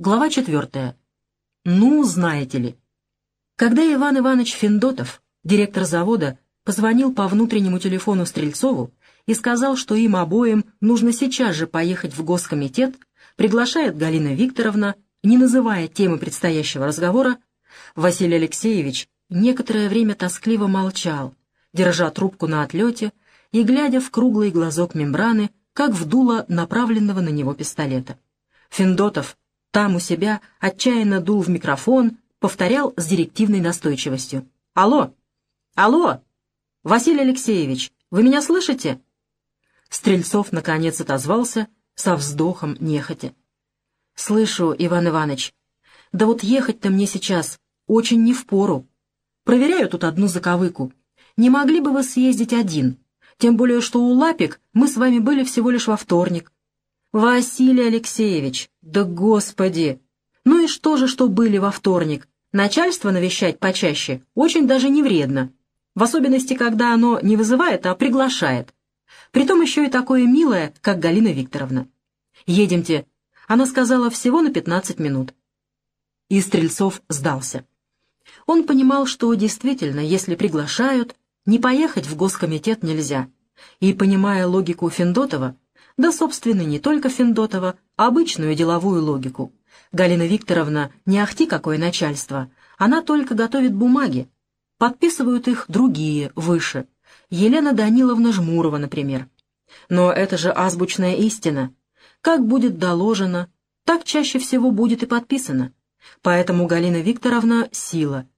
Глава четвертая. Ну, знаете ли. Когда Иван Иванович Финдотов, директор завода, позвонил по внутреннему телефону Стрельцову и сказал, что им обоим нужно сейчас же поехать в госкомитет, приглашает Галина Викторовна, не называя темы предстоящего разговора, Василий Алексеевич некоторое время тоскливо молчал, держа трубку на отлете и глядя в круглый глазок мембраны, как в дуло направленного на него пистолета. Финдотов там у себя отчаянно дул в микрофон, повторял с директивной настойчивостью. «Алло! Алло! Василий Алексеевич, вы меня слышите?» Стрельцов, наконец, отозвался со вздохом нехотя. «Слышу, Иван Иванович. Да вот ехать-то мне сейчас очень не впору. Проверяю тут одну заковыку. Не могли бы вы съездить один? Тем более, что у Лапик мы с вами были всего лишь во вторник. Василий Алексеевич, да господи! Ну и что же, что были во вторник? Начальство навещать почаще очень даже не вредно. В особенности, когда оно не вызывает, а приглашает. Притом еще и такое милое, как Галина Викторовна. «Едемте». Она сказала всего на 15 минут. И Стрельцов сдался. Он понимал, что действительно, если приглашают, не поехать в госкомитет нельзя. И, понимая логику Финдотова, да, собственно, не только Финдотова, а обычную деловую логику. Галина Викторовна не ахти какое начальство, она только готовит бумаги. Подписывают их другие, выше. Елена Даниловна Жмурова, например. Но это же азбучная истина. Как будет доложено, так чаще всего будет и подписано. Поэтому Галина Викторовна — сила.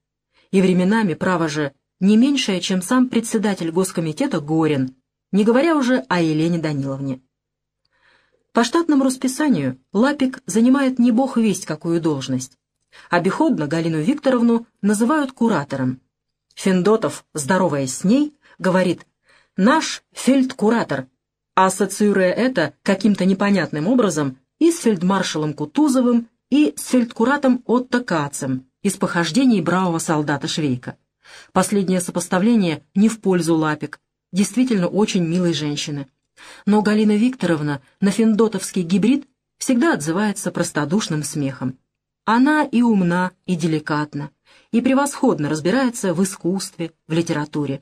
И временами, право же, не меньшее, чем сам председатель Госкомитета Горин, не говоря уже о Елене Даниловне. По штатному расписанию Лапик занимает не бог весть какую должность. Обиходно Галину Викторовну называют куратором. Финдотов, здороваясь с ней, говорит «наш фельдкуратор», ассоциируя это каким-то непонятным образом и с фельдмаршалом Кутузовым, и с фельдкуратом Отто Кацем из похождений бравого солдата Швейка. Последнее сопоставление не в пользу Лапик, действительно очень милой женщины но Галина Викторовна на финдотовский гибрид всегда отзывается простодушным смехом. Она и умна, и деликатна, и превосходно разбирается в искусстве, в литературе.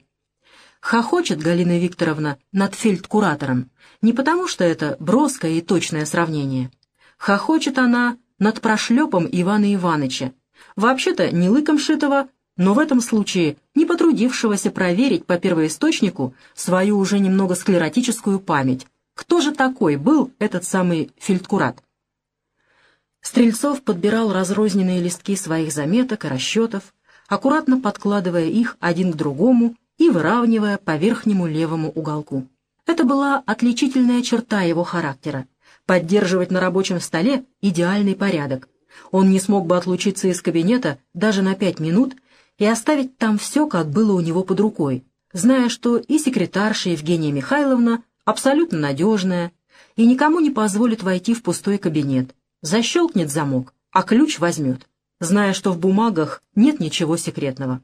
Хохочет Галина Викторовна над фельдкуратором не потому, что это броское и точное сравнение. Хохочет она над прошлепом Ивана Иваныча, вообще-то не лыком шитого, но в этом случае не потрудившегося проверить по первоисточнику свою уже немного склеротическую память. Кто же такой был этот самый фельдкурат? Стрельцов подбирал разрозненные листки своих заметок и расчетов, аккуратно подкладывая их один к другому и выравнивая по верхнему левому уголку. Это была отличительная черта его характера — поддерживать на рабочем столе идеальный порядок. Он не смог бы отлучиться из кабинета даже на пять минут — и оставить там все, как было у него под рукой, зная, что и секретарша Евгения Михайловна абсолютно надежная и никому не позволит войти в пустой кабинет, защелкнет замок, а ключ возьмет, зная, что в бумагах нет ничего секретного.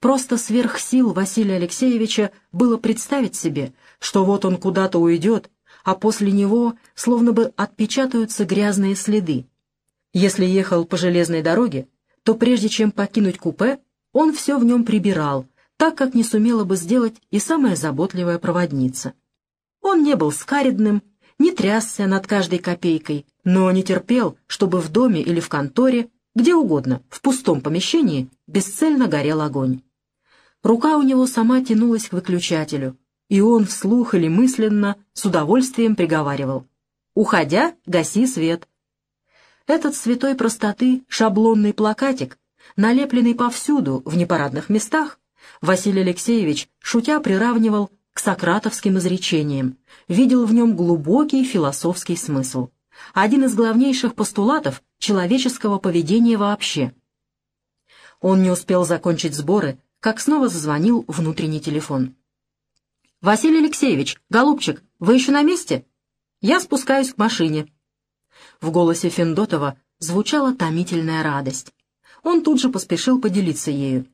Просто сверх сил Василия Алексеевича было представить себе, что вот он куда-то уйдет, а после него словно бы отпечатаются грязные следы. Если ехал по железной дороге, то прежде чем покинуть купе, он все в нем прибирал, так как не сумела бы сделать и самая заботливая проводница. Он не был скаридным, не трясся над каждой копейкой, но не терпел, чтобы в доме или в конторе, где угодно, в пустом помещении, бесцельно горел огонь. Рука у него сама тянулась к выключателю, и он вслух или мысленно с удовольствием приговаривал. «Уходя, гаси свет, этот святой простоты шаблонный плакатик, налепленный повсюду в непарадных местах, Василий Алексеевич, шутя, приравнивал к сократовским изречениям, видел в нем глубокий философский смысл, один из главнейших постулатов человеческого поведения вообще. Он не успел закончить сборы, как снова зазвонил внутренний телефон. «Василий Алексеевич, голубчик, вы еще на месте? Я спускаюсь к машине». В голосе Финдотова звучала томительная радость. Он тут же поспешил поделиться ею.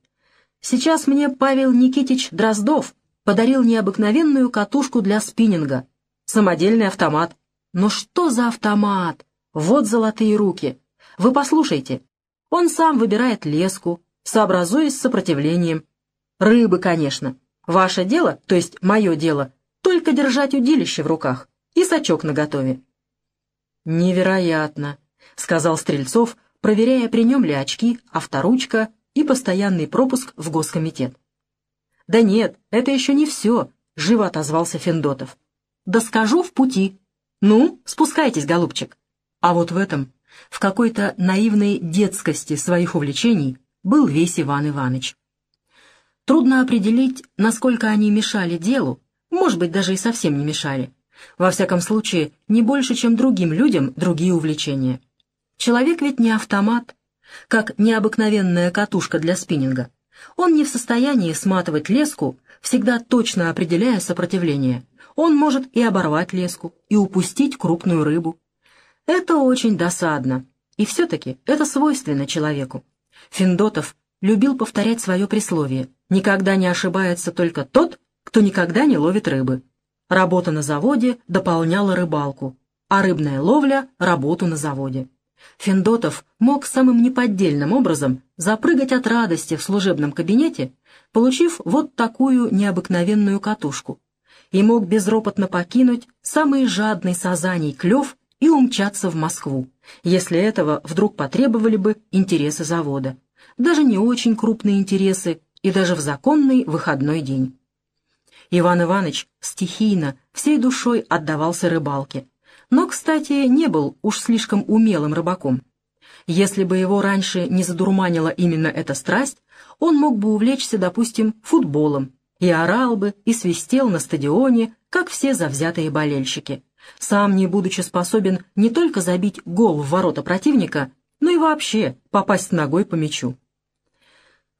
«Сейчас мне Павел Никитич Дроздов подарил необыкновенную катушку для спиннинга. Самодельный автомат. Но что за автомат? Вот золотые руки. Вы послушайте. Он сам выбирает леску, сообразуясь с сопротивлением. Рыбы, конечно. Ваше дело, то есть мое дело, только держать удилище в руках и сачок наготове. «Невероятно», — сказал Стрельцов, проверяя, при нем ли очки, авторучка и постоянный пропуск в госкомитет. «Да нет, это еще не все», — живо отозвался Федотов. «Да скажу в пути. Ну, спускайтесь, голубчик». А вот в этом, в какой-то наивной детскости своих увлечений, был весь Иван Иванович. Трудно определить, насколько они мешали делу, может быть, даже и совсем не мешали. Во всяком случае, не больше, чем другим людям другие увлечения. Человек ведь не автомат, как необыкновенная катушка для спиннинга. Он не в состоянии сматывать леску, всегда точно определяя сопротивление. Он может и оборвать леску, и упустить крупную рыбу. Это очень досадно. И все-таки это свойственно человеку. Финдотов любил повторять свое присловие «Никогда не ошибается только тот, кто никогда не ловит рыбы». Работа на заводе дополняла рыбалку, а рыбная ловля — работу на заводе. Финдотов мог самым неподдельным образом запрыгать от радости в служебном кабинете, получив вот такую необыкновенную катушку, и мог безропотно покинуть самый жадный сазаний клев и умчаться в Москву, если этого вдруг потребовали бы интересы завода, даже не очень крупные интересы и даже в законный выходной день. Иван Иванович стихийно, всей душой отдавался рыбалке, но, кстати, не был уж слишком умелым рыбаком. Если бы его раньше не задурманила именно эта страсть, он мог бы увлечься, допустим, футболом, и орал бы, и свистел на стадионе, как все завзятые болельщики, сам не будучи способен не только забить гол в ворота противника, но и вообще попасть ногой по мячу.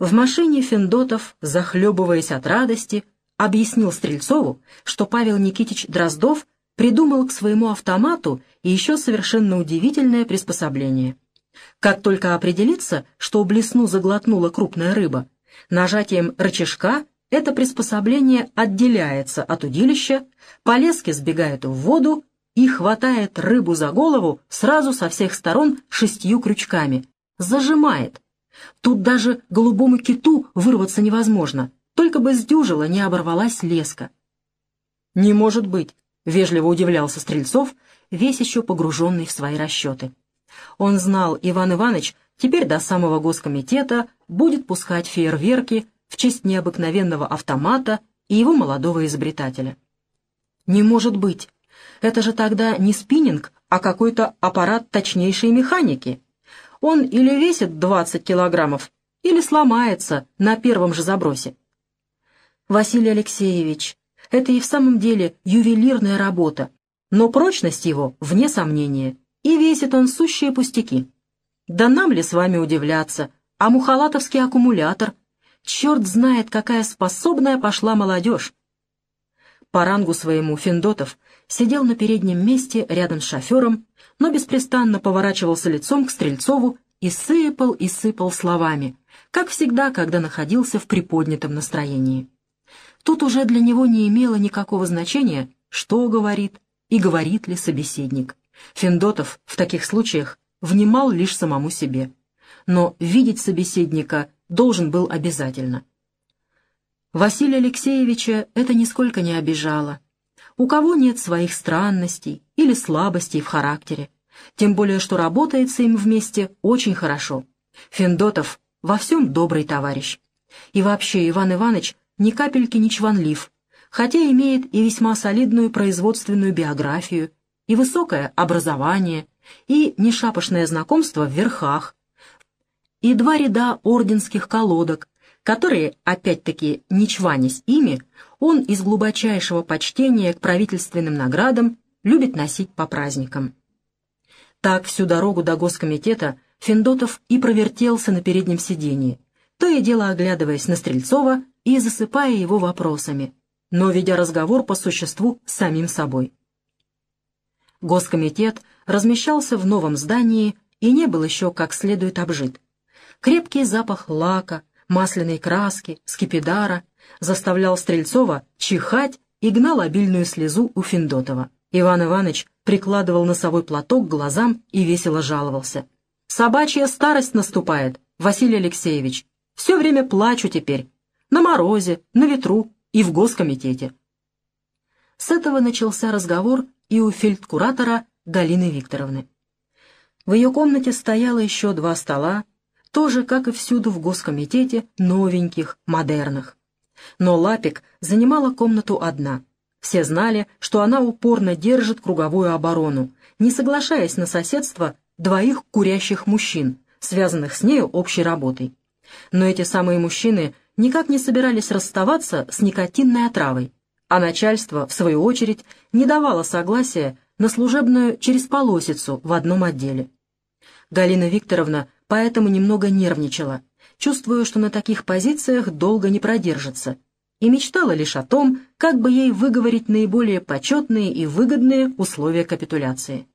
В машине Финдотов, захлебываясь от радости, объяснил Стрельцову, что Павел Никитич Дроздов придумал к своему автомату еще совершенно удивительное приспособление. Как только определится, что блесну заглотнула крупная рыба, нажатием рычажка это приспособление отделяется от удилища, по леске сбегает в воду и хватает рыбу за голову сразу со всех сторон шестью крючками, зажимает. Тут даже голубому киту вырваться невозможно, только бы сдюжила, не оборвалась леска. «Не может быть», — вежливо удивлялся Стрельцов, весь еще погруженный в свои расчеты. Он знал, Иван Иванович теперь до самого госкомитета будет пускать фейерверки в честь необыкновенного автомата и его молодого изобретателя. «Не может быть! Это же тогда не спиннинг, а какой-то аппарат точнейшей механики. Он или весит 20 килограммов, или сломается на первом же забросе. Василий Алексеевич, это и в самом деле ювелирная работа, но прочность его вне сомнения, и весит он сущие пустяки. Да нам ли с вами удивляться, а мухалатовский аккумулятор, черт знает, какая способная пошла молодежь. По рангу своему Финдотов сидел на переднем месте рядом с шофером, но беспрестанно поворачивался лицом к Стрельцову и сыпал и сыпал словами, как всегда, когда находился в приподнятом настроении. Тут уже для него не имело никакого значения, что говорит и говорит ли собеседник. Финдотов в таких случаях внимал лишь самому себе. Но видеть собеседника должен был обязательно. Василия Алексеевича это нисколько не обижало. У кого нет своих странностей или слабостей в характере, тем более что работается им вместе очень хорошо. Финдотов во всем добрый товарищ. И вообще Иван Иванович ни капельки не чванлив, хотя имеет и весьма солидную производственную биографию, и высокое образование, и нешапошное знакомство в верхах, и два ряда орденских колодок, которые, опять-таки, не чванясь ими, он из глубочайшего почтения к правительственным наградам любит носить по праздникам. Так всю дорогу до госкомитета Финдотов и провертелся на переднем сиденье, то и дело оглядываясь на Стрельцова и засыпая его вопросами, но ведя разговор по существу с самим собой. Госкомитет размещался в новом здании и не был еще как следует обжит. Крепкий запах лака, масляной краски, скипидара заставлял Стрельцова чихать и гнал обильную слезу у Финдотова. Иван Иванович прикладывал носовой платок к глазам и весело жаловался. Собачья старость наступает, Василий Алексеевич. Все время плачу теперь. На морозе, на ветру и в госкомитете. С этого начался разговор и у фельдкуратора Галины Викторовны. В ее комнате стояло еще два стола, тоже, как и всюду в госкомитете, новеньких, модерных. Но Лапик занимала комнату одна. Все знали, что она упорно держит круговую оборону, не соглашаясь на соседство двоих курящих мужчин, связанных с нею общей работой. Но эти самые мужчины никак не собирались расставаться с никотинной отравой, а начальство, в свою очередь, не давало согласия на служебную через полосицу в одном отделе. Галина Викторовна поэтому немного нервничала, чувствуя, что на таких позициях долго не продержится, и мечтала лишь о том, как бы ей выговорить наиболее почетные и выгодные условия капитуляции.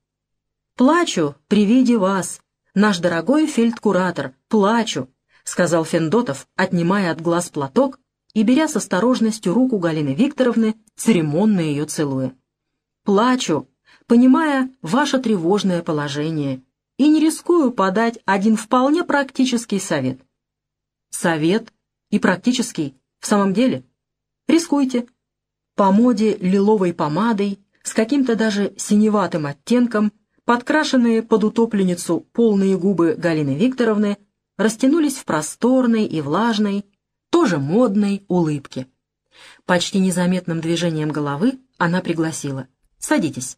«Плачу при виде вас, наш дорогой фельдкуратор, плачу», сказал Фендотов, отнимая от глаз платок и беря с осторожностью руку Галины Викторовны, церемонно ее целуя. «Плачу, понимая ваше тревожное положение, и не рискую подать один вполне практический совет». «Совет и практический в самом деле?» «Рискуйте. По моде лиловой помадой, с каким-то даже синеватым оттенком, подкрашенные под утопленницу полные губы Галины Викторовны растянулись в просторной и влажной, тоже модной улыбке. Почти незаметным движением головы она пригласила. «Садитесь».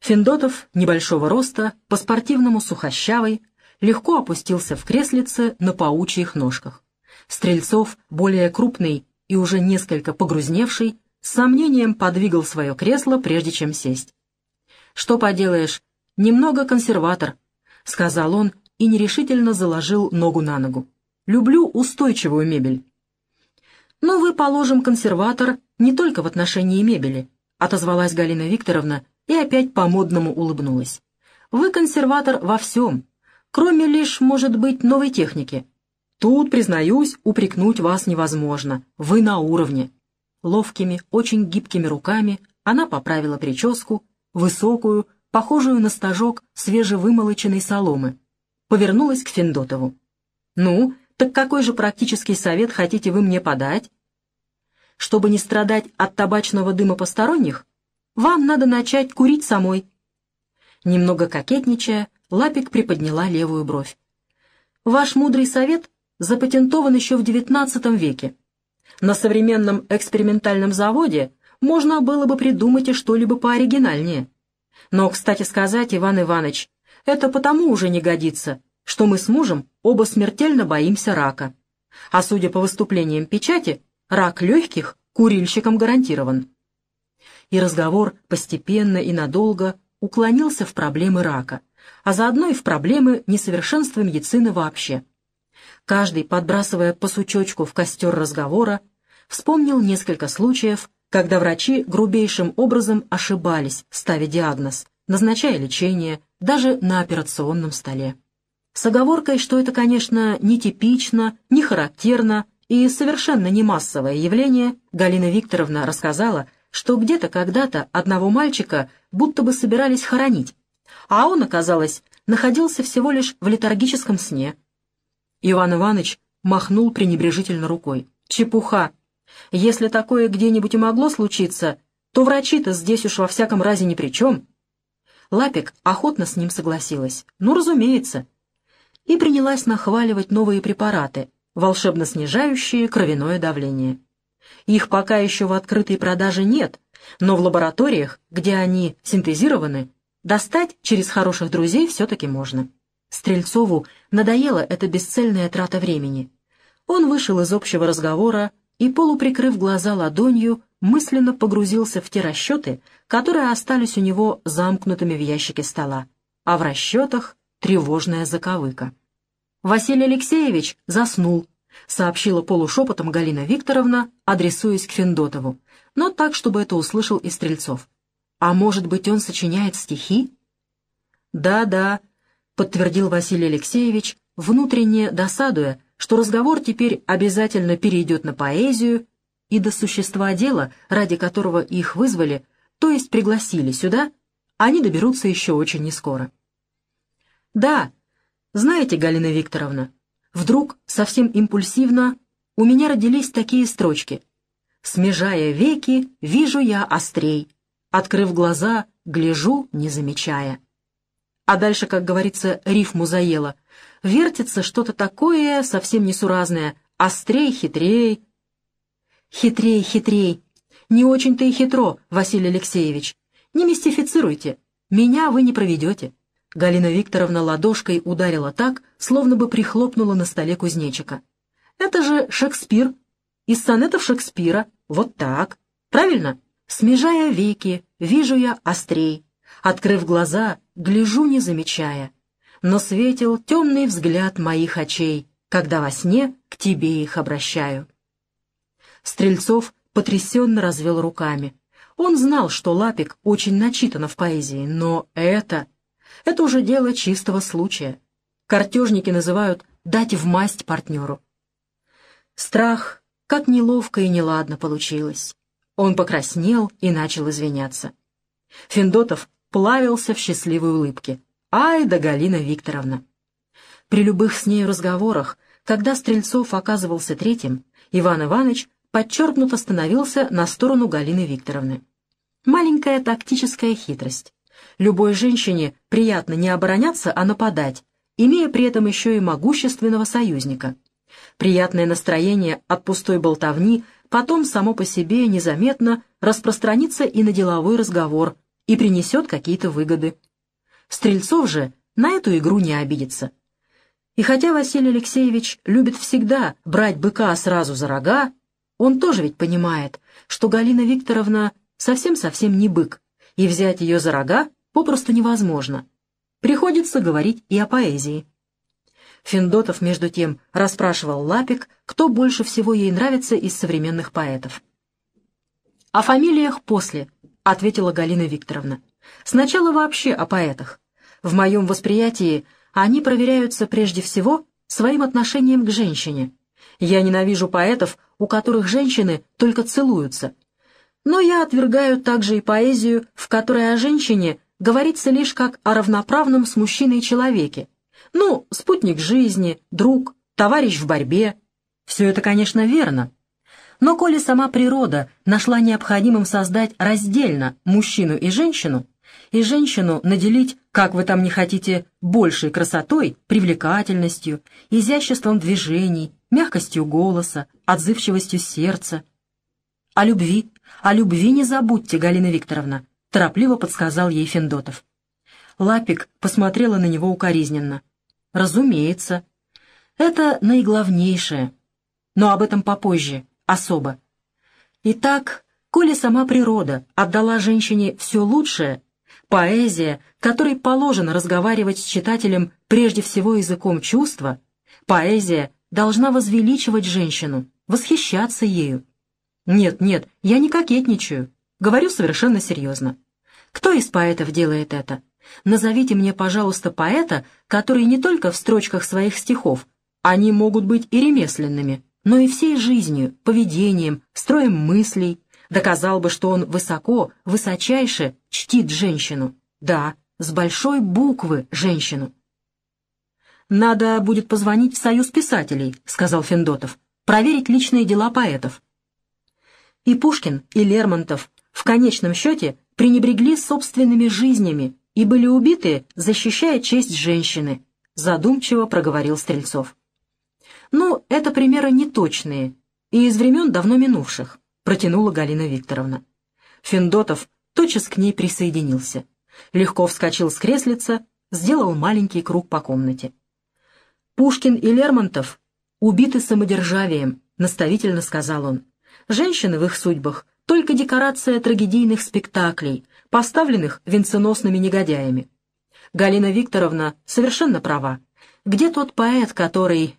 Финдотов, небольшого роста, по-спортивному сухощавый, легко опустился в креслице на паучьих ножках. Стрельцов, более крупный и уже несколько погрузневший, с сомнением подвигал свое кресло, прежде чем сесть. «Что поделаешь, немного консерватор», — сказал он и нерешительно заложил ногу на ногу. Люблю устойчивую мебель. Но вы, положим, консерватор не только в отношении мебели, отозвалась Галина Викторовна и опять по-модному улыбнулась. Вы консерватор во всем, кроме лишь, может быть, новой техники. Тут, признаюсь, упрекнуть вас невозможно. Вы на уровне. Ловкими, очень гибкими руками она поправила прическу, высокую, похожую на стажок свежевымолоченной соломы. Повернулась к Финдотову. «Ну, так какой же практический совет хотите вы мне подать? Чтобы не страдать от табачного дыма посторонних, вам надо начать курить самой. Немного кокетничая, Лапик приподняла левую бровь. Ваш мудрый совет запатентован еще в XIX веке. На современном экспериментальном заводе можно было бы придумать и что-либо пооригинальнее. Но, кстати сказать, Иван Иванович, это потому уже не годится, что мы с мужем оба смертельно боимся рака. А судя по выступлениям печати, рак легких курильщикам гарантирован. И разговор постепенно и надолго уклонился в проблемы рака, а заодно и в проблемы несовершенства медицины вообще. Каждый, подбрасывая по сучочку в костер разговора, вспомнил несколько случаев, когда врачи грубейшим образом ошибались, ставя диагноз, назначая лечение даже на операционном столе с оговоркой, что это, конечно, нетипично, не характерно и совершенно не массовое явление, Галина Викторовна рассказала, что где-то когда-то одного мальчика будто бы собирались хоронить, а он, оказалось, находился всего лишь в летаргическом сне. Иван Иванович махнул пренебрежительно рукой. «Чепуха! Если такое где-нибудь и могло случиться, то врачи-то здесь уж во всяком разе ни при чем». Лапик охотно с ним согласилась. «Ну, разумеется, и принялась нахваливать новые препараты, волшебно снижающие кровяное давление. Их пока еще в открытой продаже нет, но в лабораториях, где они синтезированы, достать через хороших друзей все-таки можно. Стрельцову надоела эта бесцельная трата времени. Он вышел из общего разговора и, полуприкрыв глаза ладонью, мысленно погрузился в те расчеты, которые остались у него замкнутыми в ящике стола. А в расчетах тревожная заковыка. «Василий Алексеевич заснул», — сообщила полушепотом Галина Викторовна, адресуясь к Финдотову, но так, чтобы это услышал и Стрельцов. «А может быть, он сочиняет стихи?» «Да-да», — подтвердил Василий Алексеевич, внутренне досадуя, что разговор теперь обязательно перейдет на поэзию и до существа дела, ради которого их вызвали, то есть пригласили сюда, они доберутся еще очень нескоро. «Да», Знаете, Галина Викторовна, вдруг совсем импульсивно у меня родились такие строчки. «Смежая веки, вижу я острей, открыв глаза, гляжу, не замечая». А дальше, как говорится, рифму заело. Вертится что-то такое совсем несуразное, острей, хитрей. Хитрей, хитрей. Не очень-то и хитро, Василий Алексеевич. Не мистифицируйте. Меня вы не проведете. Галина Викторовна ладошкой ударила так, словно бы прихлопнула на столе кузнечика. «Это же Шекспир. Из сонетов Шекспира. Вот так. Правильно? Смежая веки, вижу я острей. Открыв глаза, гляжу, не замечая. Но светил темный взгляд моих очей, когда во сне к тебе их обращаю». Стрельцов потрясенно развел руками. Он знал, что Лапик очень начитан в поэзии, но это... Это уже дело чистого случая. Картежники называют «дать в масть партнеру». Страх, как неловко и неладно получилось. Он покраснел и начал извиняться. Финдотов плавился в счастливой улыбке. «Ай да Галина Викторовна!» При любых с ней разговорах, когда Стрельцов оказывался третьим, Иван Иванович подчеркнуто становился на сторону Галины Викторовны. Маленькая тактическая хитрость. Любой женщине приятно не обороняться, а нападать, имея при этом еще и могущественного союзника. Приятное настроение от пустой болтовни потом само по себе незаметно распространится и на деловой разговор и принесет какие-то выгоды. Стрельцов же на эту игру не обидится. И хотя Василий Алексеевич любит всегда брать быка сразу за рога, он тоже ведь понимает, что Галина Викторовна совсем-совсем не бык, и взять ее за рога попросту невозможно. Приходится говорить и о поэзии. Финдотов, между тем, расспрашивал Лапик, кто больше всего ей нравится из современных поэтов. «О фамилиях после», — ответила Галина Викторовна. «Сначала вообще о поэтах. В моем восприятии они проверяются прежде всего своим отношением к женщине. Я ненавижу поэтов, у которых женщины только целуются. Но я отвергаю также и поэзию, в которой о женщине говорится лишь как о равноправном с мужчиной человеке. Ну, спутник жизни, друг, товарищ в борьбе. Все это, конечно, верно. Но коли сама природа нашла необходимым создать раздельно мужчину и женщину, и женщину наделить, как вы там не хотите, большей красотой, привлекательностью, изяществом движений, мягкостью голоса, отзывчивостью сердца. О любви, о любви не забудьте, Галина Викторовна, — торопливо подсказал ей Финдотов. Лапик посмотрела на него укоризненно. «Разумеется. Это наиглавнейшее. Но об этом попозже, особо. Итак, коли сама природа отдала женщине все лучшее, поэзия, которой положено разговаривать с читателем прежде всего языком чувства, поэзия должна возвеличивать женщину, восхищаться ею. Нет, нет, я не кокетничаю. Говорю совершенно серьезно. Кто из поэтов делает это? Назовите мне, пожалуйста, поэта, который не только в строчках своих стихов, они могут быть и ремесленными, но и всей жизнью, поведением, строем мыслей, доказал бы, что он высоко, высочайше чтит женщину. Да, с большой буквы женщину. «Надо будет позвонить в Союз писателей», — сказал Финдотов, «проверить личные дела поэтов». И Пушкин, и Лермонтов, в конечном счете пренебрегли собственными жизнями и были убиты, защищая честь женщины, задумчиво проговорил Стрельцов. «Ну, это примеры неточные и из времен давно минувших», протянула Галина Викторовна. Финдотов тотчас к ней присоединился. Легко вскочил с креслица, сделал маленький круг по комнате. «Пушкин и Лермонтов убиты самодержавием», — наставительно сказал он. «Женщины в их судьбах только декорация трагедийных спектаклей, поставленных венценосными негодяями. Галина Викторовна совершенно права. Где тот поэт, который...»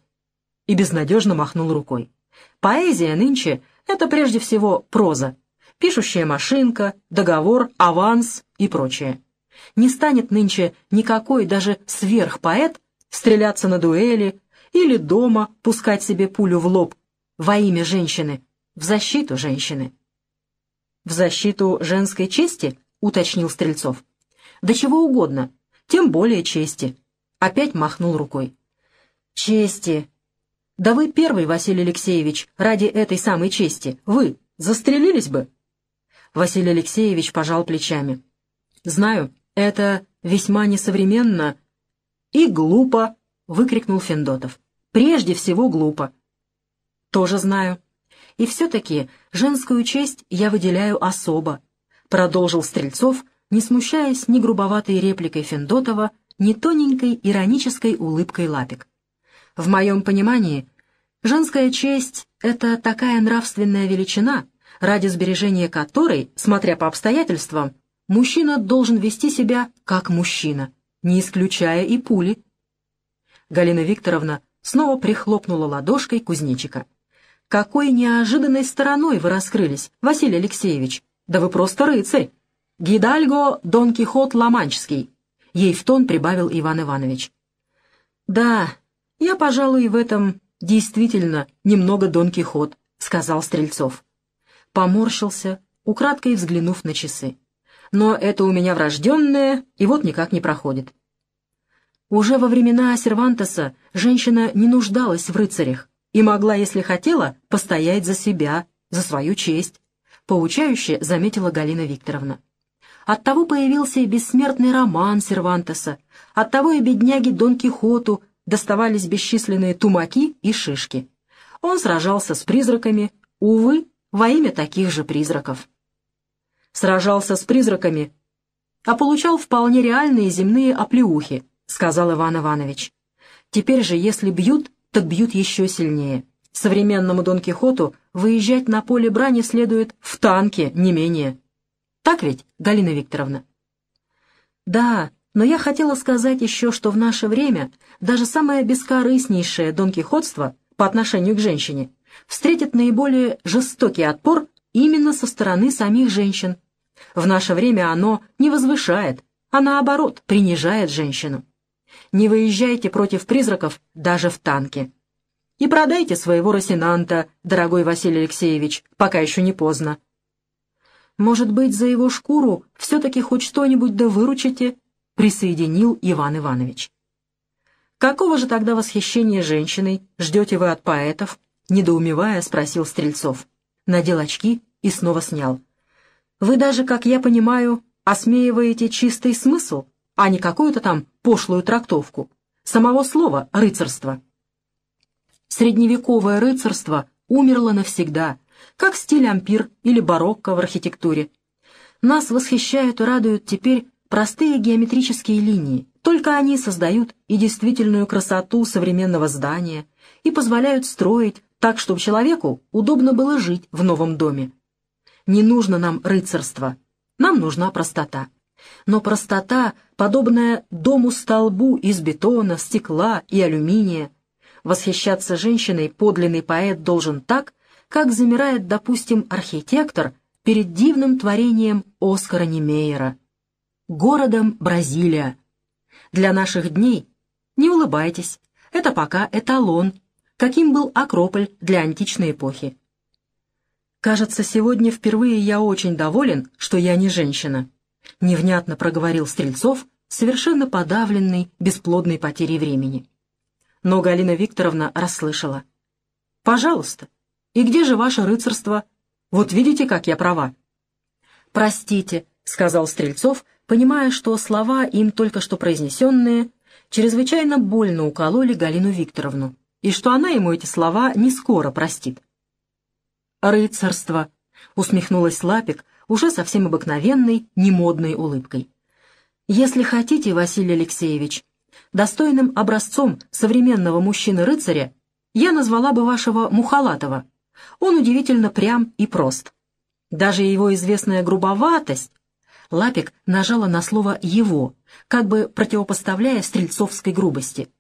И безнадежно махнул рукой. «Поэзия нынче — это прежде всего проза, пишущая машинка, договор, аванс и прочее. Не станет нынче никакой даже сверхпоэт стреляться на дуэли или дома пускать себе пулю в лоб во имя женщины, в защиту женщины. «В защиту женской чести?» — уточнил Стрельцов. «Да чего угодно, тем более чести. Опять махнул рукой. «Чести! Да вы первый, Василий Алексеевич, ради этой самой чести. Вы застрелились бы?» Василий Алексеевич пожал плечами. «Знаю, это весьма несовременно и глупо», — выкрикнул Федотов. «Прежде всего глупо». «Тоже знаю. И все-таки женскую честь я выделяю особо», — продолжил Стрельцов, не смущаясь ни грубоватой репликой Федотова, ни тоненькой иронической улыбкой Лапик. «В моем понимании, женская честь — это такая нравственная величина, ради сбережения которой, смотря по обстоятельствам, мужчина должен вести себя как мужчина, не исключая и пули. Галина Викторовна снова прихлопнула ладошкой кузнечика. «Какой неожиданной стороной вы раскрылись, Василий Алексеевич! Да вы просто рыцарь! Гидальго Дон Кихот Ламанчский!» Ей в тон прибавил Иван Иванович. «Да, я, пожалуй, в этом действительно немного Дон Кихот», — сказал Стрельцов поморщился, украдкой взглянув на часы. «Но это у меня врожденное, и вот никак не проходит». Уже во времена Сервантеса женщина не нуждалась в рыцарях и могла, если хотела, постоять за себя, за свою честь, поучающе заметила Галина Викторовна. Оттого появился и бессмертный роман Сервантеса, оттого и бедняге Дон Кихоту доставались бесчисленные тумаки и шишки. Он сражался с призраками, увы, во имя таких же призраков. Сражался с призраками, а получал вполне реальные земные оплеухи, сказал Иван Иванович. Теперь же, если бьют, так бьют еще сильнее. Современному Дон Кихоту выезжать на поле брани следует в танке, не менее. Так ведь, Галина Викторовна? Да, но я хотела сказать еще, что в наше время даже самое бескорыстнейшее донкихотство по отношению к женщине встретит наиболее жестокий отпор именно со стороны самих женщин. В наше время оно не возвышает, а наоборот принижает женщину. Не выезжайте против призраков даже в танке. И продайте своего Росинанта, дорогой Василий Алексеевич, пока еще не поздно. Может быть, за его шкуру все-таки хоть что-нибудь да выручите, присоединил Иван Иванович. Какого же тогда восхищения женщиной ждете вы от поэтов, Недоумевая, спросил Стрельцов. Надел очки и снова снял. «Вы даже, как я понимаю, осмеиваете чистый смысл, а не какую-то там пошлую трактовку. Самого слова «рыцарство». Средневековое рыцарство умерло навсегда, как стиль ампир или барокко в архитектуре. Нас восхищают и радуют теперь простые геометрические линии, только они создают и действительную красоту современного здания, и позволяют строить так, чтобы человеку удобно было жить в новом доме. Не нужно нам рыцарство, нам нужна простота. Но простота, подобная дому-столбу из бетона, стекла и алюминия, восхищаться женщиной подлинный поэт должен так, как замирает, допустим, архитектор перед дивным творением Оскара Немейера, городом Бразилия. Для наших дней не улыбайтесь, это пока эталон, каким был Акрополь для античной эпохи. «Кажется, сегодня впервые я очень доволен, что я не женщина», — невнятно проговорил Стрельцов, совершенно подавленный бесплодной потерей времени. Но Галина Викторовна расслышала. «Пожалуйста, и где же ваше рыцарство? Вот видите, как я права». «Простите», — сказал Стрельцов, понимая, что слова, им только что произнесенные, чрезвычайно больно укололи Галину Викторовну и что она ему эти слова не скоро простит. «Рыцарство!» — усмехнулась Лапик уже совсем обыкновенной, немодной улыбкой. «Если хотите, Василий Алексеевич, достойным образцом современного мужчины-рыцаря я назвала бы вашего Мухалатова. Он удивительно прям и прост. Даже его известная грубоватость Лапик нажала на слово «его», как бы противопоставляя стрельцовской грубости —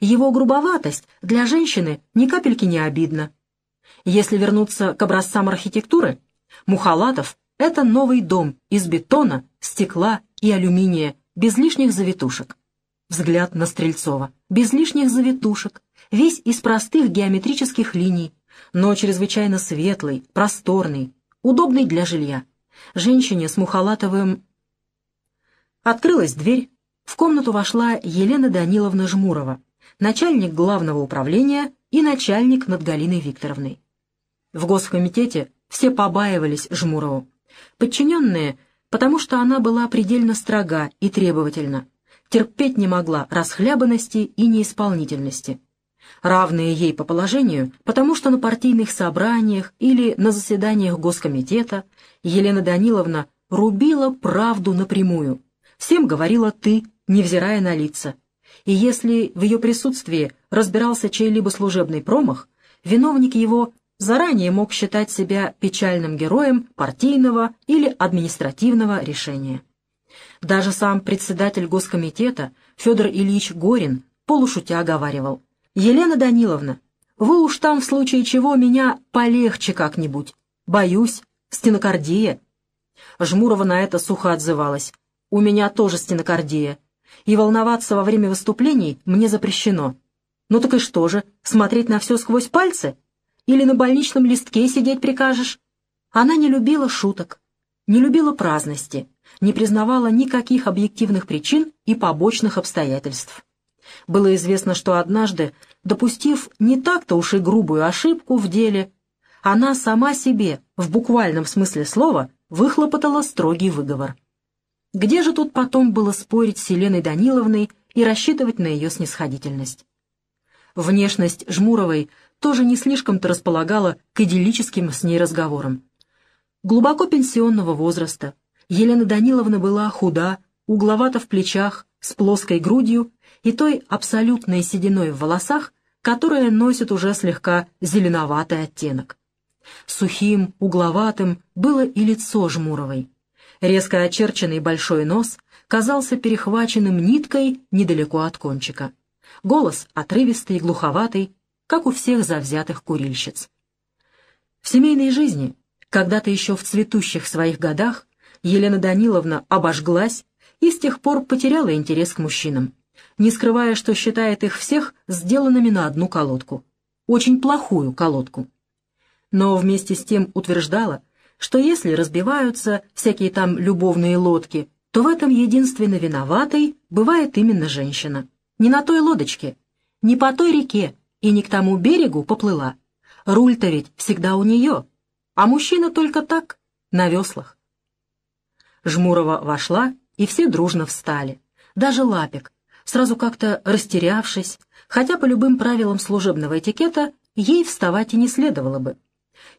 его грубоватость для женщины ни капельки не обидна. Если вернуться к образцам архитектуры, Мухалатов — это новый дом из бетона, стекла и алюминия, без лишних завитушек. Взгляд на Стрельцова. Без лишних завитушек, весь из простых геометрических линий, но чрезвычайно светлый, просторный, удобный для жилья. Женщине с Мухалатовым... Открылась дверь, в комнату вошла Елена Даниловна Жмурова, начальник главного управления и начальник над Галиной Викторовной. В Госкомитете все побаивались Жмурову. Подчиненные, потому что она была предельно строга и требовательна, терпеть не могла расхлябанности и неисполнительности. Равные ей по положению, потому что на партийных собраниях или на заседаниях Госкомитета Елена Даниловна рубила правду напрямую. Всем говорила «ты», невзирая на лица. И если в ее присутствии разбирался чей-либо служебный промах, виновник его заранее мог считать себя печальным героем партийного или административного решения. Даже сам председатель Госкомитета Федор Ильич Горин полушутя оговаривал. «Елена Даниловна, вы уж там в случае чего меня полегче как-нибудь. Боюсь, стенокардия». Жмурова на это сухо отзывалась. «У меня тоже стенокардия и волноваться во время выступлений мне запрещено. Ну так и что же, смотреть на все сквозь пальцы? Или на больничном листке сидеть прикажешь? Она не любила шуток, не любила праздности, не признавала никаких объективных причин и побочных обстоятельств. Было известно, что однажды, допустив не так-то уж и грубую ошибку в деле, она сама себе, в буквальном смысле слова, выхлопотала строгий выговор. Где же тут потом было спорить с Еленой Даниловной и рассчитывать на ее снисходительность? Внешность Жмуровой тоже не слишком-то располагала к идиллическим с ней разговорам. Глубоко пенсионного возраста, Елена Даниловна была худа, угловата в плечах, с плоской грудью и той абсолютной сединой в волосах, которая носит уже слегка зеленоватый оттенок. Сухим, угловатым было и лицо Жмуровой. Резко очерченный большой нос казался перехваченным ниткой недалеко от кончика. Голос отрывистый и глуховатый, как у всех завзятых курильщиц. В семейной жизни, когда-то еще в цветущих своих годах, Елена Даниловна обожглась и с тех пор потеряла интерес к мужчинам, не скрывая, что считает их всех сделанными на одну колодку. Очень плохую колодку. Но вместе с тем утверждала, что если разбиваются всякие там любовные лодки, то в этом единственно виноватой бывает именно женщина. Не на той лодочке, не по той реке и не к тому берегу поплыла. Руль-то ведь всегда у нее, а мужчина только так, на веслах. Жмурова вошла, и все дружно встали. Даже Лапик, сразу как-то растерявшись, хотя по любым правилам служебного этикета ей вставать и не следовало бы.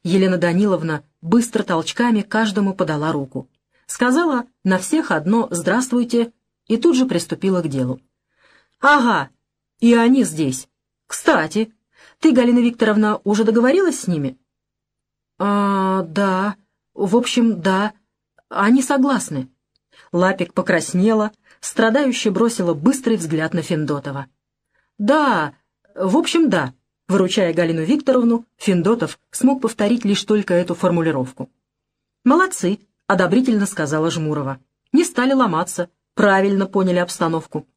Елена Даниловна быстро толчками каждому подала руку. Сказала на всех одно «здравствуйте» и тут же приступила к делу. «Ага, и они здесь. Кстати, ты, Галина Викторовна, уже договорилась с ними?» «А, да. В общем, да. Они согласны». Лапик покраснела, страдающе бросила быстрый взгляд на Финдотова. «Да, в общем, да», Выручая Галину Викторовну, Финдотов смог повторить лишь только эту формулировку. «Молодцы», — одобрительно сказала Жмурова. «Не стали ломаться, правильно поняли обстановку.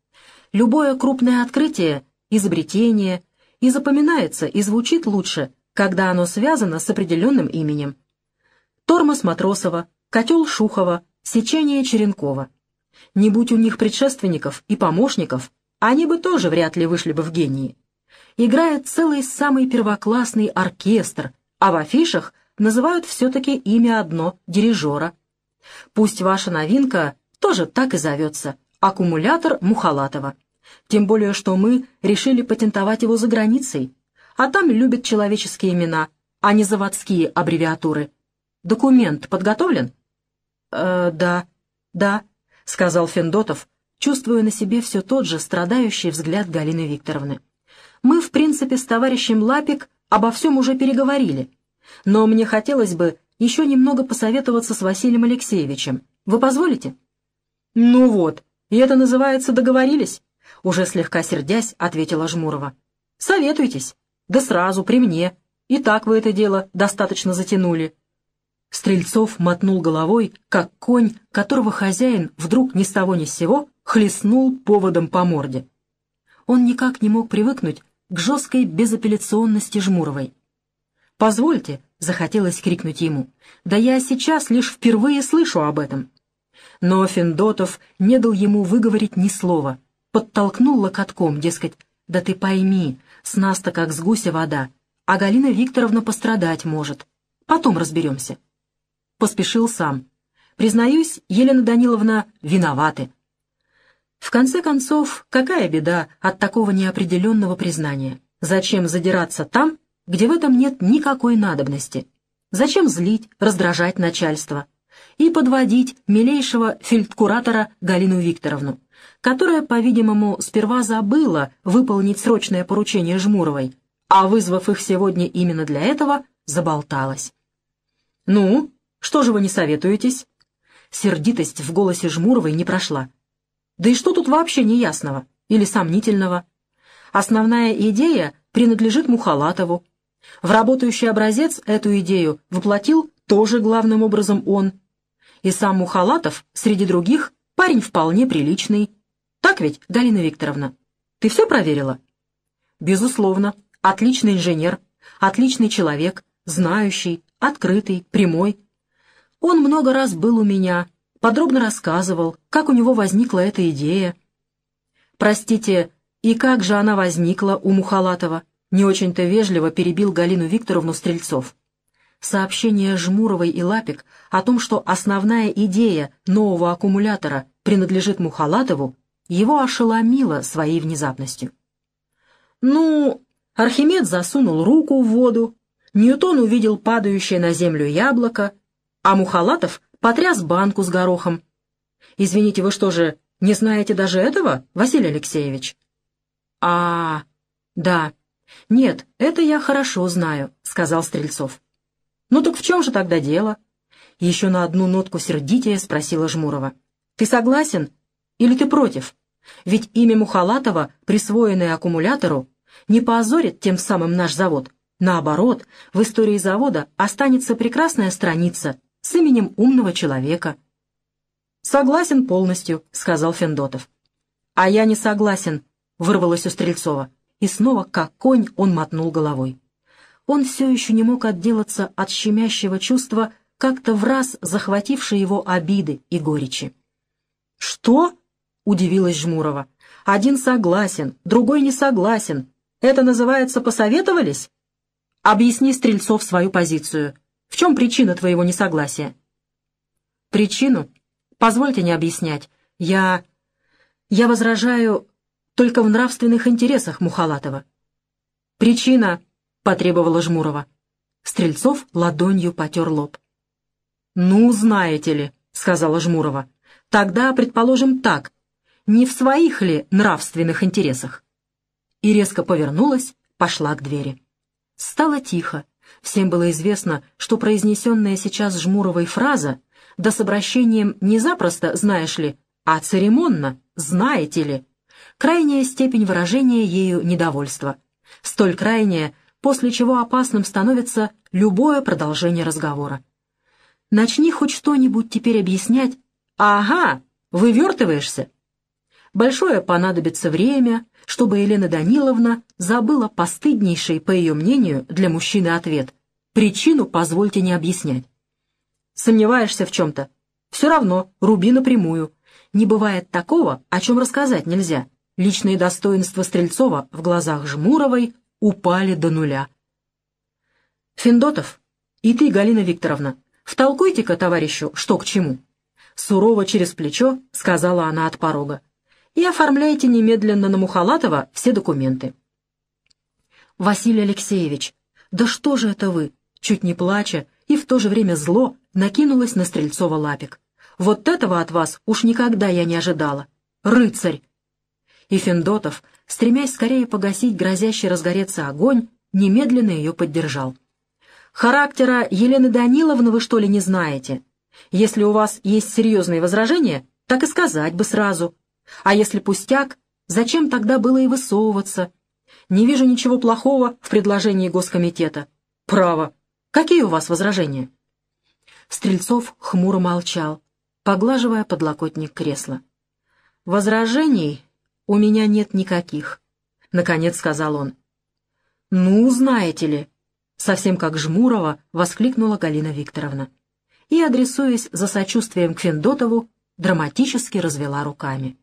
Любое крупное открытие, изобретение и запоминается, и звучит лучше, когда оно связано с определенным именем. Тормоз Матросова, котел Шухова, сечение Черенкова. Не будь у них предшественников и помощников, они бы тоже вряд ли вышли бы в гении играет целый самый первоклассный оркестр, а в афишах называют все-таки имя одно — дирижера. Пусть ваша новинка тоже так и зовется — аккумулятор Мухалатова. Тем более, что мы решили патентовать его за границей, а там любят человеческие имена, а не заводские аббревиатуры. Документ подготовлен? «Э, да, да», — сказал Фендотов, чувствуя на себе все тот же страдающий взгляд Галины Викторовны мы, в принципе, с товарищем Лапик обо всем уже переговорили. Но мне хотелось бы еще немного посоветоваться с Василием Алексеевичем. Вы позволите?» «Ну вот, и это называется договорились?» Уже слегка сердясь, ответила Жмурова. «Советуйтесь. Да сразу, при мне. И так вы это дело достаточно затянули». Стрельцов мотнул головой, как конь, которого хозяин вдруг ни с того ни с сего хлестнул поводом по морде. Он никак не мог привыкнуть к жесткой безапелляционности Жмуровой. «Позвольте», — захотелось крикнуть ему, — «да я сейчас лишь впервые слышу об этом». Но Финдотов не дал ему выговорить ни слова, подтолкнул локотком, дескать, «Да ты пойми, с нас-то как с гуся вода, а Галина Викторовна пострадать может. Потом разберемся». Поспешил сам. Признаюсь, Елена Даниловна виноваты. В конце концов, какая беда от такого неопределенного признания? Зачем задираться там, где в этом нет никакой надобности? Зачем злить, раздражать начальство? И подводить милейшего фельдкуратора Галину Викторовну, которая, по-видимому, сперва забыла выполнить срочное поручение Жмуровой, а, вызвав их сегодня именно для этого, заболталась. «Ну, что же вы не советуетесь?» Сердитость в голосе Жмуровой не прошла. Да и что тут вообще неясного или сомнительного? Основная идея принадлежит Мухалатову. В работающий образец эту идею воплотил тоже главным образом он. И сам Мухалатов, среди других, парень вполне приличный. Так ведь, Галина Викторовна? Ты все проверила? Безусловно. Отличный инженер, отличный человек, знающий, открытый, прямой. Он много раз был у меня, подробно рассказывал, как у него возникла эта идея. «Простите, и как же она возникла у Мухалатова?» Не очень-то вежливо перебил Галину Викторовну Стрельцов. Сообщение Жмуровой и Лапик о том, что основная идея нового аккумулятора принадлежит Мухалатову, его ошеломило своей внезапностью. «Ну, Архимед засунул руку в воду, Ньютон увидел падающее на землю яблоко, а Мухалатов потряс банку с горохом. Извините, вы что же, не знаете даже этого, Василий Алексеевич? А, да. Нет, это я хорошо знаю, сказал Стрельцов. Ну так в чем же тогда дело? Еще на одну нотку сердития спросила Жмурова. Ты согласен или ты против? Ведь имя Мухалатова, присвоенное аккумулятору, не поозорит тем самым наш завод. Наоборот, в истории завода останется прекрасная страница с именем умного человека. «Согласен полностью», — сказал Фендотов. «А я не согласен», — вырвалось у Стрельцова. И снова, как конь, он мотнул головой. Он все еще не мог отделаться от щемящего чувства, как-то в раз захватившей его обиды и горечи. «Что?» — удивилась Жмурова. «Один согласен, другой не согласен. Это называется посоветовались?» «Объясни, Стрельцов, свою позицию. В чем причина твоего несогласия?» «Причину? Позвольте не объяснять. Я... я возражаю только в нравственных интересах Мухалатова». «Причина?» — потребовала Жмурова. Стрельцов ладонью потер лоб. «Ну, знаете ли», — сказала Жмурова, — «тогда, предположим, так. Не в своих ли нравственных интересах?» И резко повернулась, пошла к двери. Стало тихо, Всем было известно, что произнесенная сейчас Жмуровой фраза, да с обращением не запросто, знаешь ли, а церемонно, знаете ли, крайняя степень выражения ею недовольства. Столь крайняя, после чего опасным становится любое продолжение разговора. Начни хоть что-нибудь теперь объяснять. Ага, вывертываешься. Большое понадобится время, чтобы Елена Даниловна забыла постыднейший, по ее мнению, для мужчины ответ. Причину позвольте не объяснять. Сомневаешься в чем-то? Все равно, руби напрямую. Не бывает такого, о чем рассказать нельзя. Личные достоинства Стрельцова в глазах Жмуровой упали до нуля. Финдотов, и ты, Галина Викторовна, втолкуйте-ка товарищу, что к чему. Сурово через плечо сказала она от порога и оформляйте немедленно на Мухалатова все документы. Василий Алексеевич, да что же это вы? Чуть не плача и в то же время зло накинулась на Стрельцова лапик. Вот этого от вас уж никогда я не ожидала. Рыцарь! И Финдотов, стремясь скорее погасить грозящий разгореться огонь, немедленно ее поддержал. «Характера Елены Даниловны вы что ли не знаете? Если у вас есть серьезные возражения, так и сказать бы сразу. А если пустяк, зачем тогда было и высовываться? Не вижу ничего плохого в предложении Госкомитета. Право. Какие у вас возражения?» Стрельцов хмуро молчал, поглаживая подлокотник кресла. «Возражений у меня нет никаких», — наконец сказал он. «Ну, знаете ли», — совсем как Жмурова воскликнула Галина Викторовна. И, адресуясь за сочувствием к Финдотову, драматически развела руками.